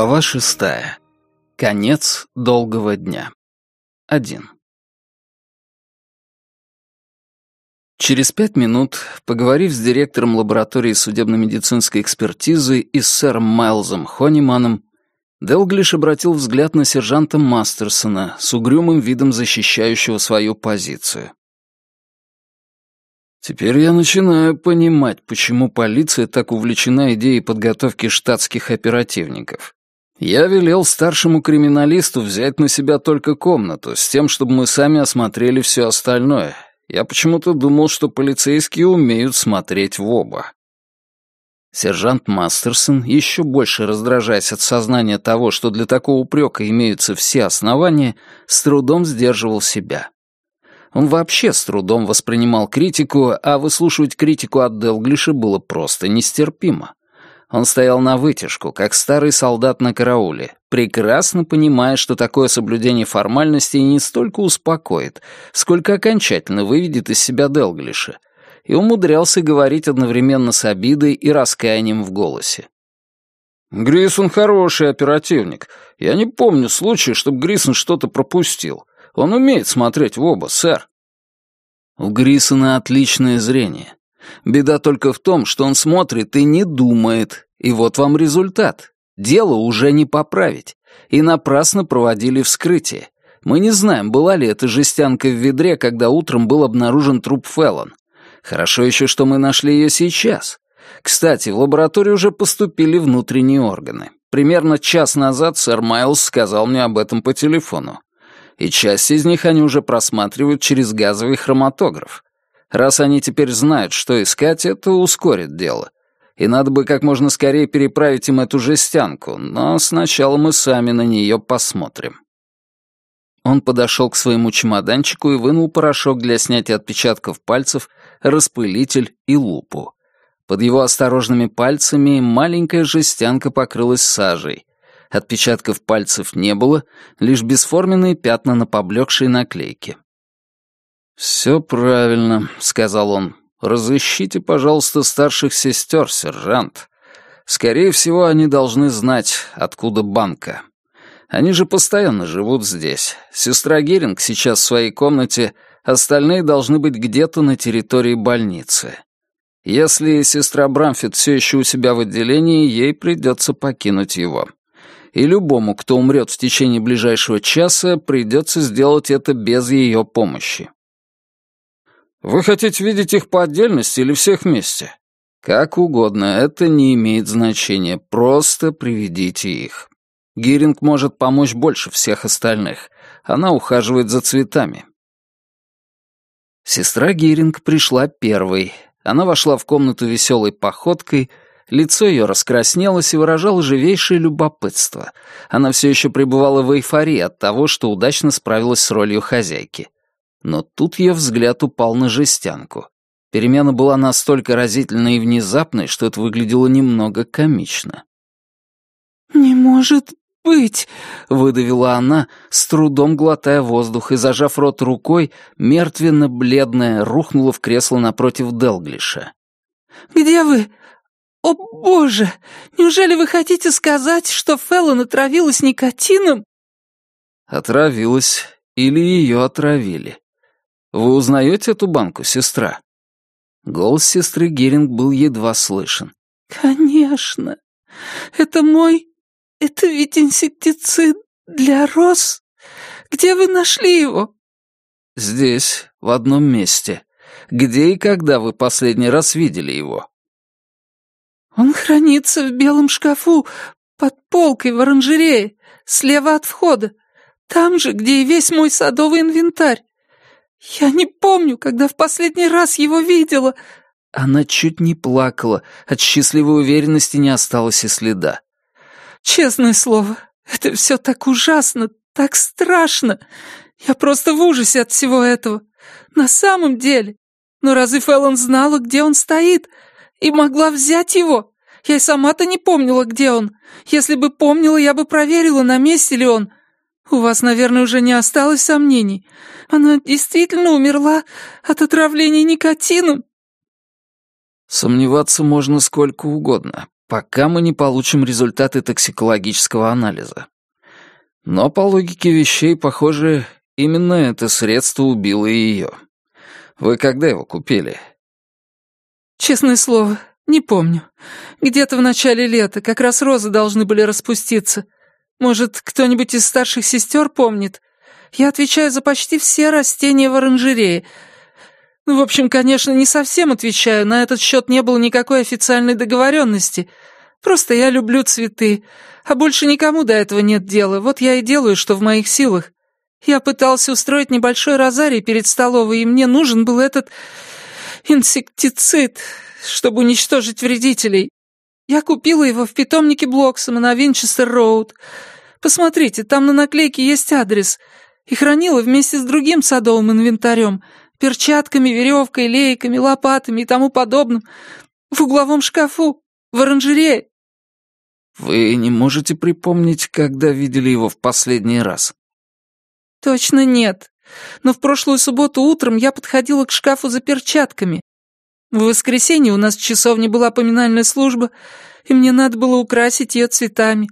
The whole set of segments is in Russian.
Глава шестая. Конец долгого дня. Один. Через пять минут, поговорив с директором лаборатории судебно-медицинской экспертизы и с сэром Майлзом Хониманом, Делглиш обратил взгляд на сержанта Мастерсона с угрюмым видом защищающего свою позицию. Теперь я начинаю понимать, почему полиция так увлечена идеей подготовки штатских оперативников. Я велел старшему криминалисту взять на себя только комнату, с тем, чтобы мы сами осмотрели все остальное. Я почему-то думал, что полицейские умеют смотреть в оба. Сержант Мастерсон, еще больше раздражаясь от сознания того, что для такого упрека имеются все основания, с трудом сдерживал себя. Он вообще с трудом воспринимал критику, а выслушивать критику от Делглиша было просто нестерпимо. Он стоял на вытяжку, как старый солдат на карауле, прекрасно понимая, что такое соблюдение формальностей не столько успокоит, сколько окончательно выведет из себя Делглиша, и умудрялся говорить одновременно с обидой и раскаянием в голосе. «Грисон хороший оперативник. Я не помню случая, чтобы Грисон что-то пропустил. Он умеет смотреть в оба, сэр». У Грисона отличное зрение. Беда только в том, что он смотрит и не думает. И вот вам результат. Дело уже не поправить. И напрасно проводили вскрытие. Мы не знаем, была ли эта жестянка в ведре, когда утром был обнаружен труп Феллон. Хорошо еще, что мы нашли ее сейчас. Кстати, в лабораторию уже поступили внутренние органы. Примерно час назад сэр Майлз сказал мне об этом по телефону и часть из них они уже просматривают через газовый хроматограф. Раз они теперь знают, что искать, это ускорит дело. И надо бы как можно скорее переправить им эту жестянку, но сначала мы сами на нее посмотрим. Он подошел к своему чемоданчику и вынул порошок для снятия отпечатков пальцев, распылитель и лупу. Под его осторожными пальцами маленькая жестянка покрылась сажей, Отпечатков пальцев не было, лишь бесформенные пятна на поблекшей наклейке. «Все правильно», — сказал он. «Разыщите, пожалуйста, старших сестер, сержант. Скорее всего, они должны знать, откуда банка. Они же постоянно живут здесь. Сестра Геринг сейчас в своей комнате, остальные должны быть где-то на территории больницы. Если сестра Брамфит все еще у себя в отделении, ей придется покинуть его и любому, кто умрет в течение ближайшего часа, придется сделать это без ее помощи. Вы хотите видеть их по отдельности или всех вместе? Как угодно, это не имеет значения, просто приведите их. Гиринг может помочь больше всех остальных. Она ухаживает за цветами. Сестра Гиринг пришла первой. Она вошла в комнату веселой походкой, Лицо ее раскраснелось и выражало живейшее любопытство. Она все еще пребывала в эйфории от того, что удачно справилась с ролью хозяйки. Но тут ее взгляд упал на жестянку. Перемена была настолько разительной и внезапной, что это выглядело немного комично. «Не может быть!» — выдавила она, с трудом глотая воздух и, зажав рот рукой, мертвенно-бледная, рухнула в кресло напротив Делглиша. «Где вы? «О, боже! Неужели вы хотите сказать, что Феллон отравилась никотином?» «Отравилась или ее отравили. Вы узнаете эту банку, сестра?» Голос сестры Геринг был едва слышен. «Конечно. Это мой... Это ведь инсектицид для роз. Где вы нашли его?» «Здесь, в одном месте. Где и когда вы последний раз видели его?» «Он хранится в белом шкафу, под полкой в оранжерее, слева от входа, там же, где и весь мой садовый инвентарь. Я не помню, когда в последний раз его видела». Она чуть не плакала, от счастливой уверенности не осталось и следа. «Честное слово, это все так ужасно, так страшно. Я просто в ужасе от всего этого. На самом деле. Но разве Фэллон знала, где он стоит?» и могла взять его. Я и сама-то не помнила, где он. Если бы помнила, я бы проверила, на месте ли он. У вас, наверное, уже не осталось сомнений. Она действительно умерла от отравления никотином. Сомневаться можно сколько угодно. пока мы не получим результаты токсикологического анализа. Но по логике вещей, похоже, именно это средство убило ее. Вы когда его купили? Честное слово, не помню. Где-то в начале лета, как раз розы должны были распуститься. Может, кто-нибудь из старших сестер помнит? Я отвечаю за почти все растения в оранжерее. Ну, в общем, конечно, не совсем отвечаю, на этот счет не было никакой официальной договоренности. Просто я люблю цветы, а больше никому до этого нет дела, вот я и делаю, что в моих силах. Я пытался устроить небольшой розарий перед столовой, и мне нужен был этот инсектицид, чтобы уничтожить вредителей. Я купила его в питомнике Блоксома на Винчестер-Роуд. Посмотрите, там на наклейке есть адрес. И хранила вместе с другим садовым инвентарем, перчатками, веревкой, лейками, лопатами и тому подобным, в угловом шкафу, в оранжерее. Вы не можете припомнить, когда видели его в последний раз? Точно нет. Но в прошлую субботу утром я подходила к шкафу за перчатками. В воскресенье у нас в часовне была поминальная служба, и мне надо было украсить ее цветами.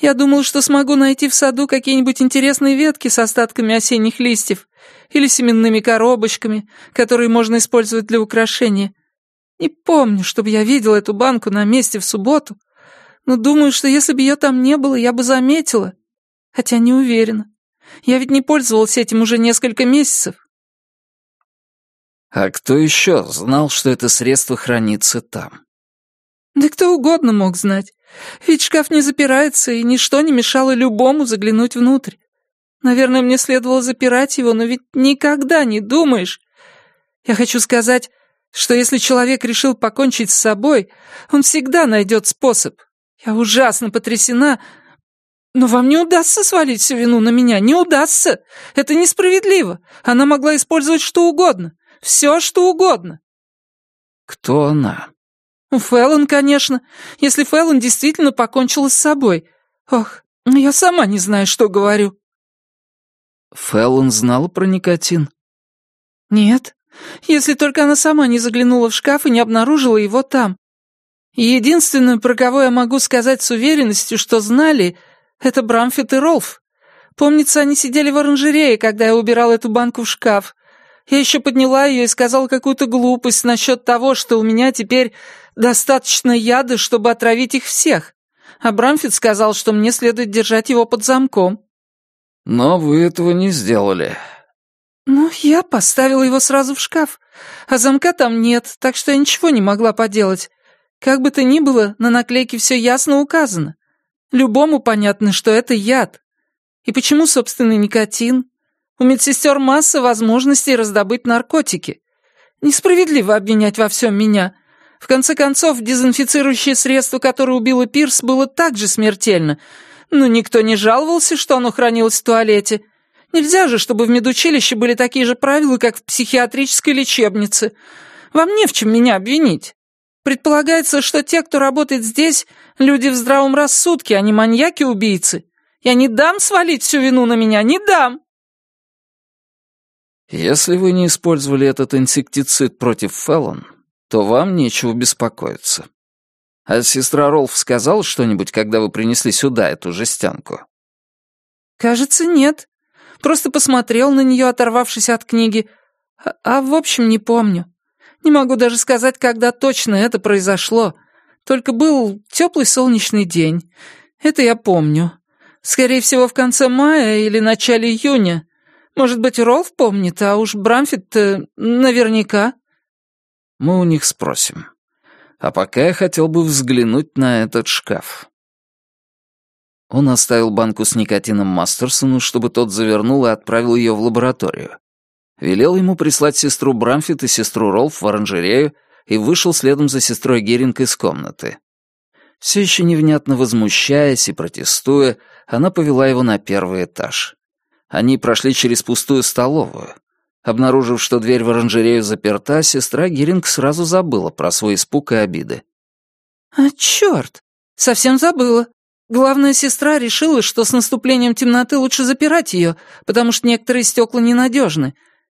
Я думал, что смогу найти в саду какие-нибудь интересные ветки с остатками осенних листьев или семенными коробочками, которые можно использовать для украшения. Не помню, чтобы я видел эту банку на месте в субботу, но думаю, что если бы ее там не было, я бы заметила. Хотя не уверена. Я ведь не пользовалась этим уже несколько месяцев. А кто еще знал, что это средство хранится там? Да кто угодно мог знать. Ведь шкаф не запирается, и ничто не мешало любому заглянуть внутрь. Наверное, мне следовало запирать его, но ведь никогда не думаешь. Я хочу сказать, что если человек решил покончить с собой, он всегда найдет способ. Я ужасно потрясена, но вам не удастся свалить всю вину на меня, не удастся. Это несправедливо. Она могла использовать что угодно, все что угодно. Кто она? Фэллон, конечно. Если Фэллон действительно покончила с собой. Ох, я сама не знаю, что говорю. Фэллон знала про никотин? Нет, если только она сама не заглянула в шкаф и не обнаружила его там. Единственное, про кого я могу сказать с уверенностью, что знали, это Брамфит и Ролф. Помнится, они сидели в оранжерее, когда я убирал эту банку в шкаф. Я еще подняла ее и сказала какую-то глупость насчет того, что у меня теперь достаточно яда, чтобы отравить их всех. А Брамфит сказал, что мне следует держать его под замком. Но вы этого не сделали. Ну, я поставила его сразу в шкаф, а замка там нет, так что я ничего не могла поделать. Как бы то ни было, на наклейке все ясно указано. Любому понятно, что это яд. И почему, собственно, никотин? У медсестер масса возможностей раздобыть наркотики. Несправедливо обвинять во всем меня. В конце концов, дезинфицирующее средство, которое убило Пирс, было также смертельно. Но никто не жаловался, что оно хранилось в туалете. Нельзя же, чтобы в медучилище были такие же правила, как в психиатрической лечебнице. Вам не в чем меня обвинить. Предполагается, что те, кто работает здесь, люди в здравом рассудке, а не маньяки-убийцы. Я не дам свалить всю вину на меня, не дам!» «Если вы не использовали этот инсектицид против Феллон, то вам нечего беспокоиться. А сестра Ролф сказала что-нибудь, когда вы принесли сюда эту жестянку?» «Кажется, нет. Просто посмотрел на нее, оторвавшись от книги. А, а в общем, не помню. Не могу даже сказать, когда точно это произошло. Только был теплый солнечный день. Это я помню. Скорее всего, в конце мая или начале июня. Может быть, Ролф помнит, а уж Брамфит наверняка. Мы у них спросим. А пока я хотел бы взглянуть на этот шкаф. Он оставил банку с никотином Мастерсону, чтобы тот завернул и отправил ее в лабораторию. Велел ему прислать сестру Брамфит и сестру Ролф в оранжерею и вышел следом за сестрой Геринг из комнаты. Все еще невнятно возмущаясь и протестуя, она повела его на первый этаж. Они прошли через пустую столовую. Обнаружив, что дверь в оранжерею заперта, сестра Геринг сразу забыла про свой испуг и обиды. «А, черт! Совсем забыла. Главная сестра решила, что с наступлением темноты лучше запирать ее, потому что некоторые стекла ненадежны,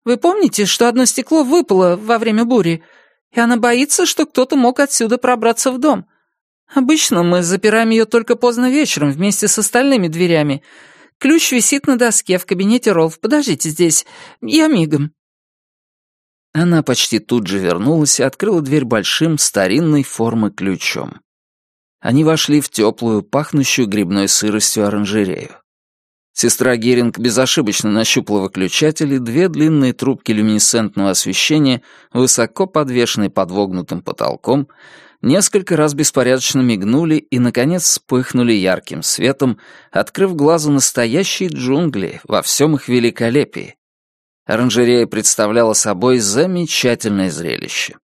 вы помните, что одно стекло выпало во время бури, и она боится, что кто-то мог отсюда пробраться в дом? Обычно мы запираем ее только поздно вечером вместе с остальными дверями. Ключ висит на доске в кабинете Ролф. Подождите здесь. Я мигом». Она почти тут же вернулась и открыла дверь большим, старинной формы ключом. Они вошли в теплую, пахнущую грибной сыростью оранжерею. Сестра Геринг безошибочно нащупала выключатель, и две длинные трубки люминесцентного освещения, высоко подвешенные под вогнутым потолком, несколько раз беспорядочно мигнули и, наконец, вспыхнули ярким светом, открыв глазу настоящие джунгли во всем их великолепии. Оранжерея представляла собой замечательное зрелище.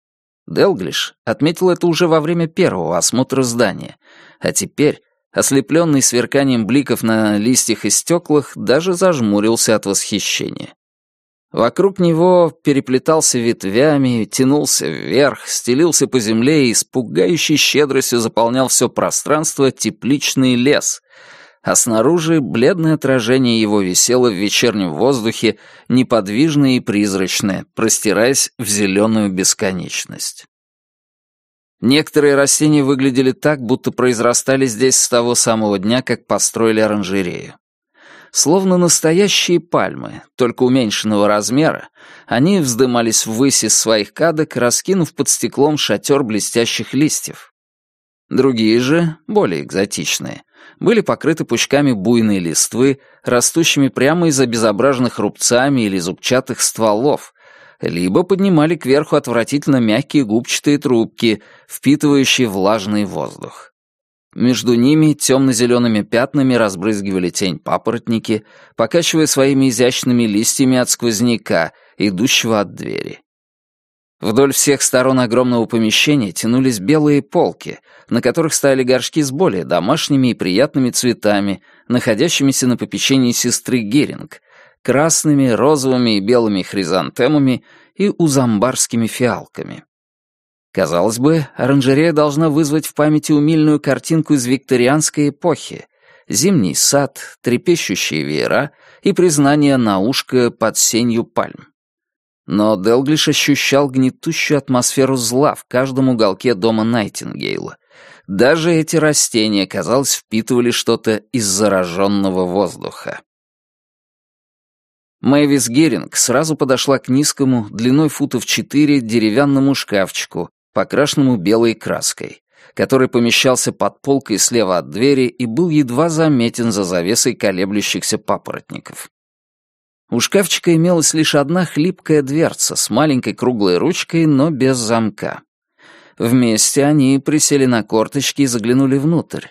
Делглиш отметил это уже во время первого осмотра здания, а теперь ослепленный сверканием бликов на листьях и стеклах, даже зажмурился от восхищения. Вокруг него переплетался ветвями, тянулся вверх, стелился по земле и с пугающей щедростью заполнял все пространство тепличный лес, а снаружи бледное отражение его висело в вечернем воздухе, неподвижное и призрачное, простираясь в зеленую бесконечность. Некоторые растения выглядели так, будто произрастали здесь с того самого дня, как построили оранжерею. Словно настоящие пальмы, только уменьшенного размера, они вздымались ввысь из своих кадок, раскинув под стеклом шатер блестящих листьев. Другие же, более экзотичные, были покрыты пучками буйной листвы, растущими прямо из обезображенных рубцами или зубчатых стволов, либо поднимали кверху отвратительно мягкие губчатые трубки, впитывающие влажный воздух. Между ними темно-зелеными пятнами разбрызгивали тень папоротники, покачивая своими изящными листьями от сквозняка, идущего от двери. Вдоль всех сторон огромного помещения тянулись белые полки, на которых стояли горшки с более домашними и приятными цветами, находящимися на попечении сестры Геринг, красными, розовыми и белыми хризантемами и узамбарскими фиалками. Казалось бы, оранжерея должна вызвать в памяти умильную картинку из викторианской эпохи, зимний сад, трепещущие веера и признание на ушко под сенью пальм. Но Делглиш ощущал гнетущую атмосферу зла в каждом уголке дома Найтингейла. Даже эти растения, казалось, впитывали что-то из зараженного воздуха. Мэвис Геринг сразу подошла к низкому, длиной футов четыре, деревянному шкафчику, покрашенному белой краской, который помещался под полкой слева от двери и был едва заметен за завесой колеблющихся папоротников. У шкафчика имелась лишь одна хлипкая дверца с маленькой круглой ручкой, но без замка. Вместе они присели на корточки и заглянули внутрь.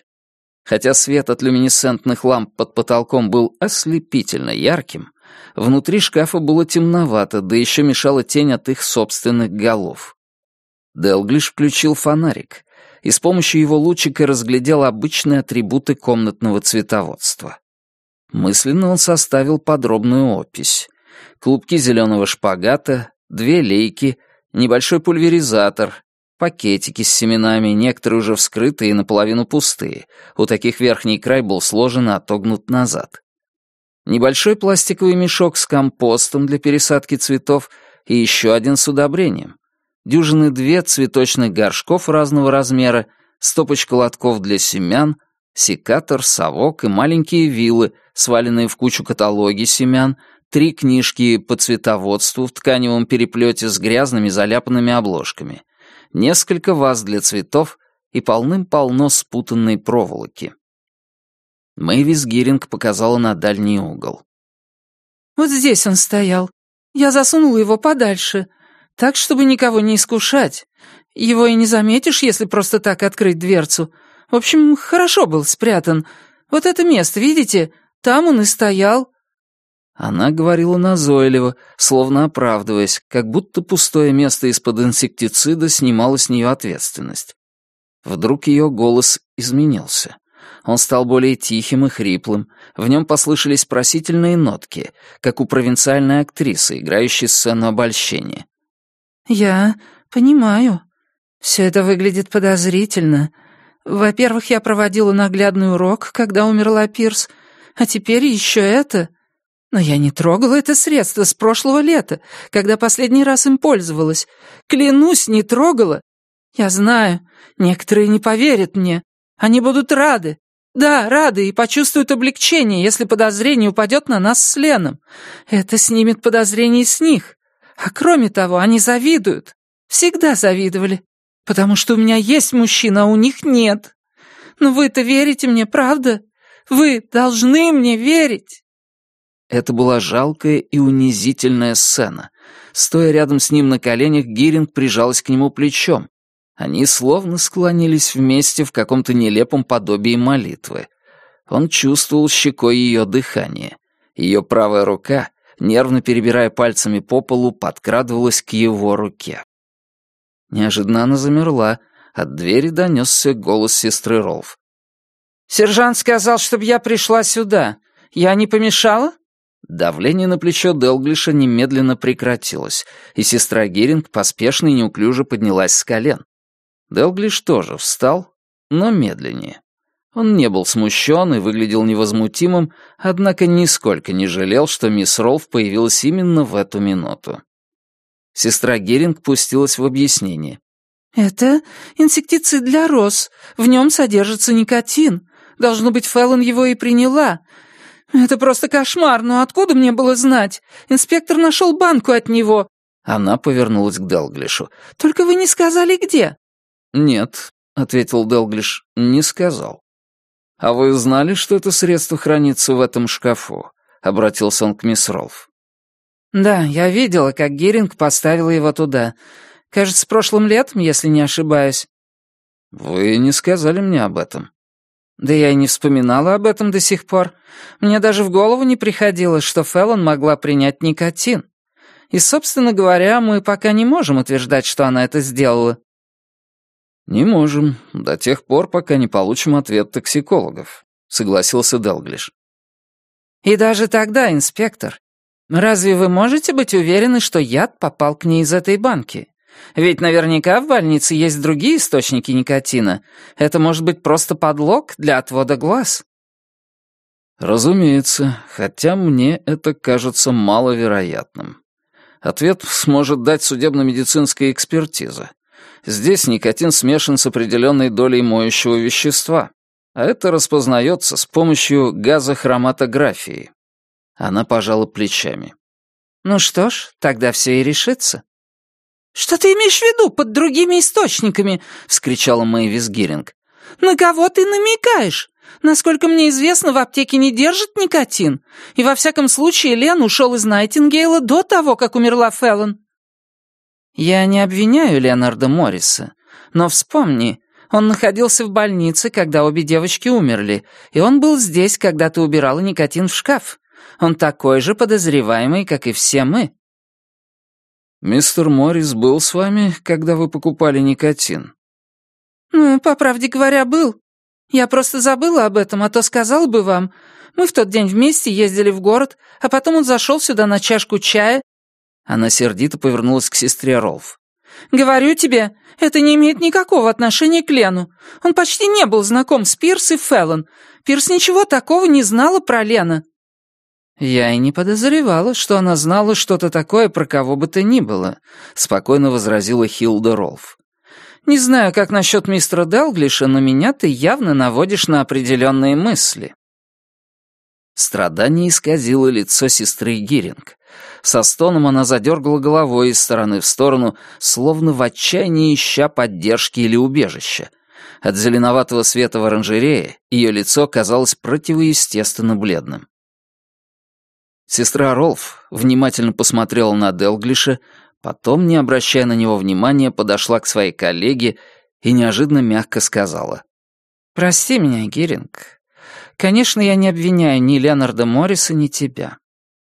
Хотя свет от люминесцентных ламп под потолком был ослепительно ярким, Внутри шкафа было темновато, да еще мешала тень от их собственных голов. Делглиш включил фонарик и с помощью его лучика разглядел обычные атрибуты комнатного цветоводства. Мысленно он составил подробную опись. Клубки зеленого шпагата, две лейки, небольшой пульверизатор, пакетики с семенами, некоторые уже вскрытые и наполовину пустые. У таких верхний край был сложен и отогнут назад небольшой пластиковый мешок с компостом для пересадки цветов и еще один с удобрением, дюжины две цветочных горшков разного размера, стопочка лотков для семян, секатор, совок и маленькие вилы, сваленные в кучу каталоги семян, три книжки по цветоводству в тканевом переплете с грязными заляпанными обложками, несколько ваз для цветов и полным-полно спутанной проволоки. Мэйвис Гиринг показала на дальний угол. «Вот здесь он стоял. Я засунула его подальше, так, чтобы никого не искушать. Его и не заметишь, если просто так открыть дверцу. В общем, хорошо был спрятан. Вот это место, видите? Там он и стоял». Она говорила назойливо, словно оправдываясь, как будто пустое место из-под инсектицида снимало с нее ответственность. Вдруг ее голос изменился. Он стал более тихим и хриплым, в нем послышались просительные нотки, как у провинциальной актрисы, играющей сцену обольщения. «Я понимаю. Все это выглядит подозрительно. Во-первых, я проводила наглядный урок, когда умерла Пирс, а теперь еще это. Но я не трогала это средство с прошлого лета, когда последний раз им пользовалась. Клянусь, не трогала. Я знаю, некоторые не поверят мне. Они будут рады. Да, рады и почувствуют облегчение, если подозрение упадет на нас с Леном. Это снимет подозрение с них. А кроме того, они завидуют. Всегда завидовали. Потому что у меня есть мужчина, а у них нет. Но вы-то верите мне, правда? Вы должны мне верить. Это была жалкая и унизительная сцена. Стоя рядом с ним на коленях, Гиринг прижалась к нему плечом. Они словно склонились вместе в каком-то нелепом подобии молитвы. Он чувствовал щекой ее дыхание. Ее правая рука, нервно перебирая пальцами по полу, подкрадывалась к его руке. Неожиданно она замерла. От двери донесся голос сестры Ролф. «Сержант сказал, чтобы я пришла сюда. Я не помешала?» Давление на плечо Делглиша немедленно прекратилось, и сестра Геринг поспешно и неуклюже поднялась с колен. Делглиш тоже встал, но медленнее. Он не был смущен и выглядел невозмутимым, однако нисколько не жалел, что мисс Ролф появилась именно в эту минуту. Сестра Геринг пустилась в объяснение. «Это инсектицид для роз. В нем содержится никотин. Должно быть, Феллон его и приняла. Это просто кошмар, но откуда мне было знать? Инспектор нашел банку от него». Она повернулась к Делглишу. «Только вы не сказали, где?» «Нет», — ответил Делглиш, — «не сказал». «А вы знали, что это средство хранится в этом шкафу?» — обратился он к мисс Ролф. «Да, я видела, как Геринг поставила его туда. Кажется, прошлым летом, если не ошибаюсь». «Вы не сказали мне об этом». «Да я и не вспоминала об этом до сих пор. Мне даже в голову не приходило, что Феллон могла принять никотин. И, собственно говоря, мы пока не можем утверждать, что она это сделала». «Не можем, до тех пор, пока не получим ответ токсикологов», — согласился Делглиш. «И даже тогда, инспектор, Разве вы можете быть уверены, что яд попал к ней из этой банки? Ведь наверняка в больнице есть другие источники никотина. Это может быть просто подлог для отвода глаз. Разумеется, хотя мне это кажется маловероятным. Ответ сможет дать судебно-медицинская экспертиза. Здесь никотин смешан с определенной долей моющего вещества, а это распознается с помощью газохроматографии. Она пожала плечами. «Ну что ж, тогда все и решится». «Что ты имеешь в виду под другими источниками?» — вскричала Мэйвис Гиринг. «На кого ты намекаешь? Насколько мне известно, в аптеке не держит никотин. И во всяком случае Лен ушел из Найтингейла до того, как умерла Феллон». «Я не обвиняю Леонарда Морриса, но вспомни, он находился в больнице, когда обе девочки умерли, и он был здесь, когда ты убирала никотин в шкаф. Он такой же подозреваемый, как и все мы». «Мистер Моррис был с вами, когда вы покупали никотин?» «Ну, по правде говоря, был. Я просто забыла об этом, а то сказал бы вам. Мы в тот день вместе ездили в город, а потом он зашел сюда на чашку чая». Она сердито повернулась к сестре Ролф. «Говорю тебе, это не имеет никакого отношения к Лену. Он почти не был знаком с Пирс и Феллон. Пирс ничего такого не знала про Лена». «Я и не подозревала, что она знала что-то такое про кого бы то ни было», — спокойно возразила Хилда Ролф. «Не знаю, как насчет мистера Делглиша, но меня ты явно наводишь на определенные мысли». Страдание исказило лицо сестры Гиринг. Со стоном она задергала головой из стороны в сторону, словно в отчаянии ища поддержки или убежища. От зеленоватого света в оранжерее ее лицо казалось противоестественно бледным. Сестра Ролф внимательно посмотрела на Делглиша, потом, не обращая на него внимания, подошла к своей коллеге и неожиданно мягко сказала. «Прости меня, Геринг. Конечно, я не обвиняю ни Леонарда Морриса, ни тебя.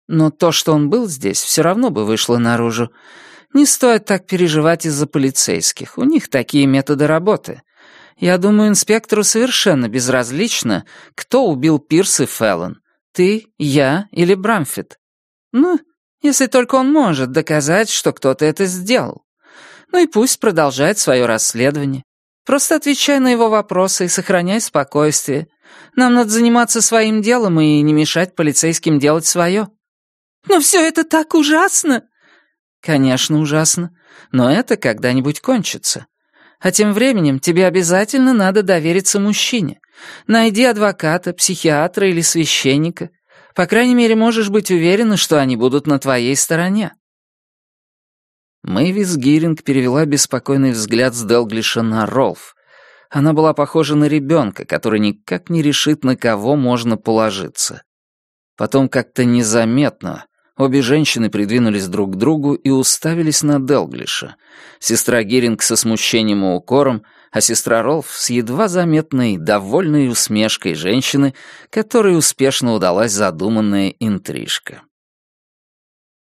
Но то, что он был здесь, все равно бы вышло наружу. Не стоит так переживать из-за полицейских. У них такие методы работы. Я думаю, инспектору совершенно безразлично, кто убил Пирс и Феллон. Ты, я или Брамфит? Ну, если только он может доказать, что кто-то это сделал. Ну и пусть продолжает свое расследование. Просто отвечай на его вопросы и сохраняй спокойствие. Нам надо заниматься своим делом и не мешать полицейским делать свое. Но все это так ужасно. Конечно, ужасно. Но это когда-нибудь кончится. А тем временем тебе обязательно надо довериться мужчине. Найди адвоката, психиатра или священника. По крайней мере, можешь быть уверена, что они будут на твоей стороне». Мэйвис Гиринг перевела беспокойный взгляд с Делглиша на Ролф. Она была похожа на ребенка, который никак не решит, на кого можно положиться. Потом как-то незаметно обе женщины придвинулись друг к другу и уставились на Делглиша. Сестра Гиринг со смущением и укором, а сестра Ролф с едва заметной, довольной усмешкой женщины, которой успешно удалась задуманная интрижка.